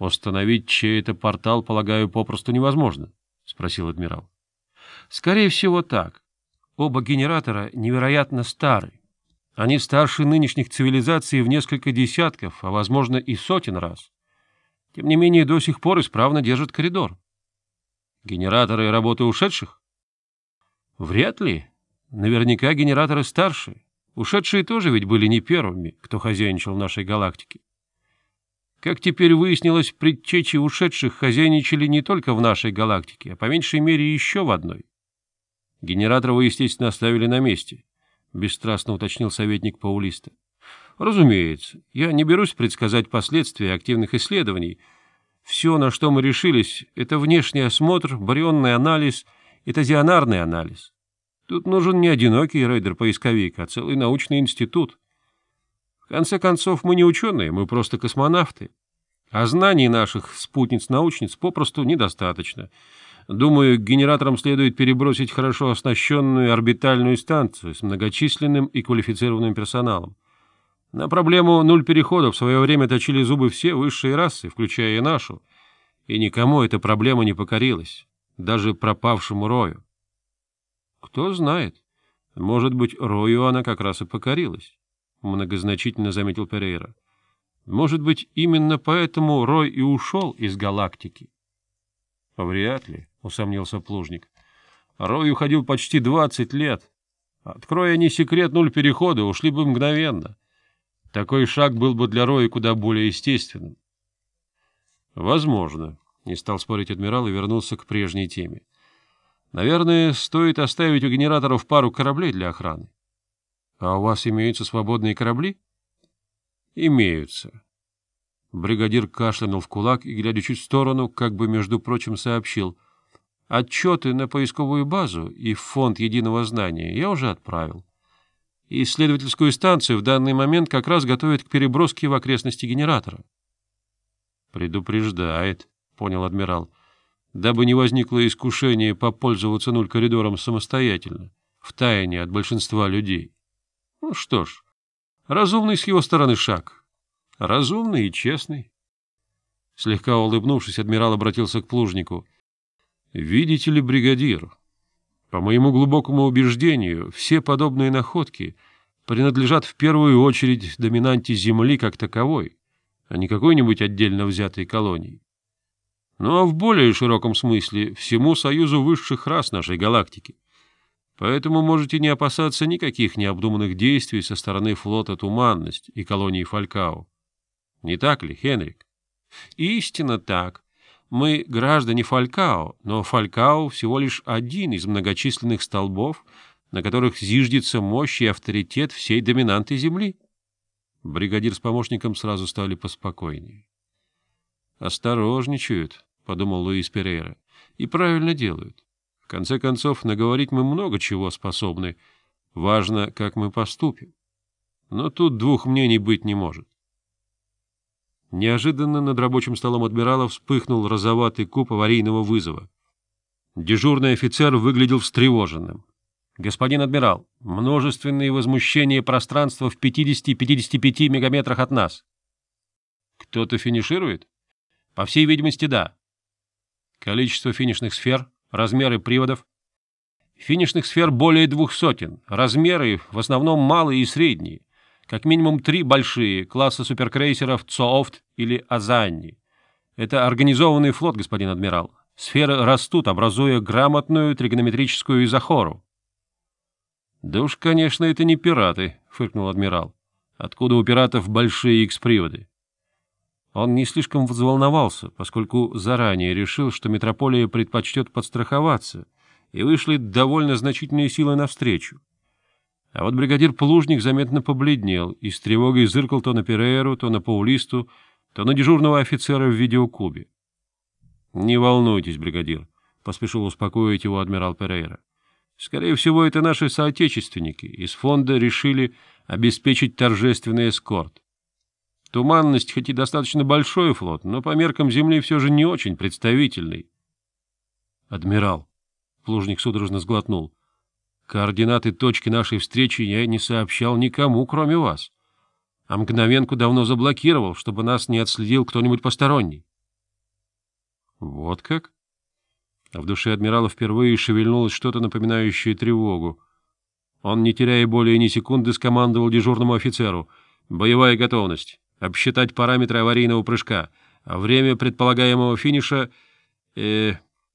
Установить чей-то портал, полагаю, попросту невозможно, — спросил адмирал. — Скорее всего, так. Оба генератора невероятно стары. Они старше нынешних цивилизаций в несколько десятков, а, возможно, и сотен раз. Тем не менее, до сих пор исправно держат коридор. Генераторы работы ушедших? Вряд ли. Наверняка генераторы старше. Ушедшие тоже ведь были не первыми, кто хозяйничал в нашей галактике. Как теперь выяснилось, предтечи ушедших хозяйничали не только в нашей галактике, а по меньшей мере еще в одной. Генератор естественно, оставили на месте, — бесстрастно уточнил советник Паулиста. Разумеется, я не берусь предсказать последствия активных исследований. Все, на что мы решились, — это внешний осмотр, барионный анализ и тазионарный анализ. Тут нужен не одинокий рейдер-поисковик, а целый научный институт конце концов, мы не ученые, мы просто космонавты. А знаний наших спутниц-научниц попросту недостаточно. Думаю, генераторам следует перебросить хорошо оснащенную орбитальную станцию с многочисленным и квалифицированным персоналом. На проблему нуль перехода в свое время точили зубы все высшие расы, включая и нашу, и никому эта проблема не покорилась, даже пропавшему Рою. Кто знает, может быть, Рою она как раз и покорилась. — многозначительно заметил Перейра. «Может быть, именно поэтому Рой и ушел из галактики?» «Вряд ли», — усомнился Плужник. «Рой уходил почти двадцать лет. Откроя они секрет нуль перехода, ушли бы мгновенно. Такой шаг был бы для Роя куда более естественным». «Возможно», — не стал спорить адмирал и вернулся к прежней теме. «Наверное, стоит оставить у генераторов пару кораблей для охраны. А у вас имеются свободные корабли? Имеются. Бригадир кашлянул в кулак и, глядя чуть в сторону, как бы, между прочим, сообщил. Отчеты на поисковую базу и фонд единого знания я уже отправил. Исследовательскую станцию в данный момент как раз готовят к переброске в окрестности генератора. «Предупреждает», — понял адмирал, — «дабы не возникло искушение попользоваться нуль коридором самостоятельно, в тайне от большинства людей». Ну что ж, разумный с его стороны шаг. Разумный и честный. Слегка улыбнувшись, адмирал обратился к плужнику. — Видите ли, бригадир, по моему глубокому убеждению, все подобные находки принадлежат в первую очередь доминанте Земли как таковой, а не какой-нибудь отдельно взятой колонии. Ну а в более широком смысле всему союзу высших рас нашей галактики — Поэтому можете не опасаться никаких необдуманных действий со стороны флота «Туманность» и колонии Фалькау. Не так ли, Хенрик? Истинно так. Мы граждане Фалькау, но Фалькау всего лишь один из многочисленных столбов, на которых зиждется мощь и авторитет всей доминанты Земли. Бригадир с помощником сразу стали поспокойнее. «Осторожничают», — подумал Луис Перейра, — «и правильно делают конце концов, наговорить мы много чего способны. Важно, как мы поступим. Но тут двух мнений быть не может. Неожиданно над рабочим столом адмирала вспыхнул розоватый куб аварийного вызова. Дежурный офицер выглядел встревоженным. «Господин адмирал, множественные возмущения пространства в 50-55 мегаметрах от нас». «Кто-то финиширует?» «По всей видимости, да». «Количество финишных сфер?» размеры приводов, финишных сфер более двух сотен, размеры в основном малые и средние, как минимум три большие, класса суперкрейсеров Цоофт или Азанни. Это организованный флот, господин адмирал. Сферы растут, образуя грамотную тригонометрическую изохору. — Да уж, конечно, это не пираты, — фыркнул адмирал. — Откуда у пиратов большие икс-приводы? Он не слишком взволновался, поскольку заранее решил, что метрополия предпочтет подстраховаться, и вышли довольно значительные силы навстречу. А вот бригадир Плужник заметно побледнел и с тревогой зыркал то на Перейру, то на Паулисту, то на дежурного офицера в видеокубе. — Не волнуйтесь, бригадир, — поспешил успокоить его адмирал Перейра. — Скорее всего, это наши соотечественники из фонда решили обеспечить торжественный эскорт. Туманность хоть и достаточно большой флот, но по меркам Земли все же не очень представительный. — Адмирал, — Плужник судорожно сглотнул, — координаты точки нашей встречи я не сообщал никому, кроме вас. А мгновенку давно заблокировал, чтобы нас не отследил кто-нибудь посторонний. — Вот как? А в душе адмирала впервые шевельнулось что-то, напоминающее тревогу. Он, не теряя более ни секунды, скомандовал дежурному офицеру. «Боевая готовность» обсчитать параметры аварийного прыжка, а время предполагаемого финиша... Э,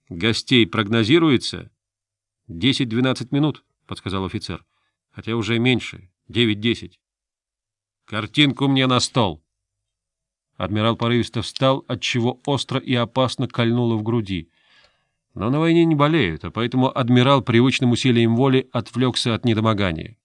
гостей прогнозируется? — Десять-двенадцать минут, — подсказал офицер. — Хотя уже меньше, девять-десять. — Картинку мне на стол! Адмирал порывисто встал, отчего остро и опасно кольнуло в груди. Но на войне не болеют, а поэтому адмирал привычным усилием воли отвлекся от недомогания.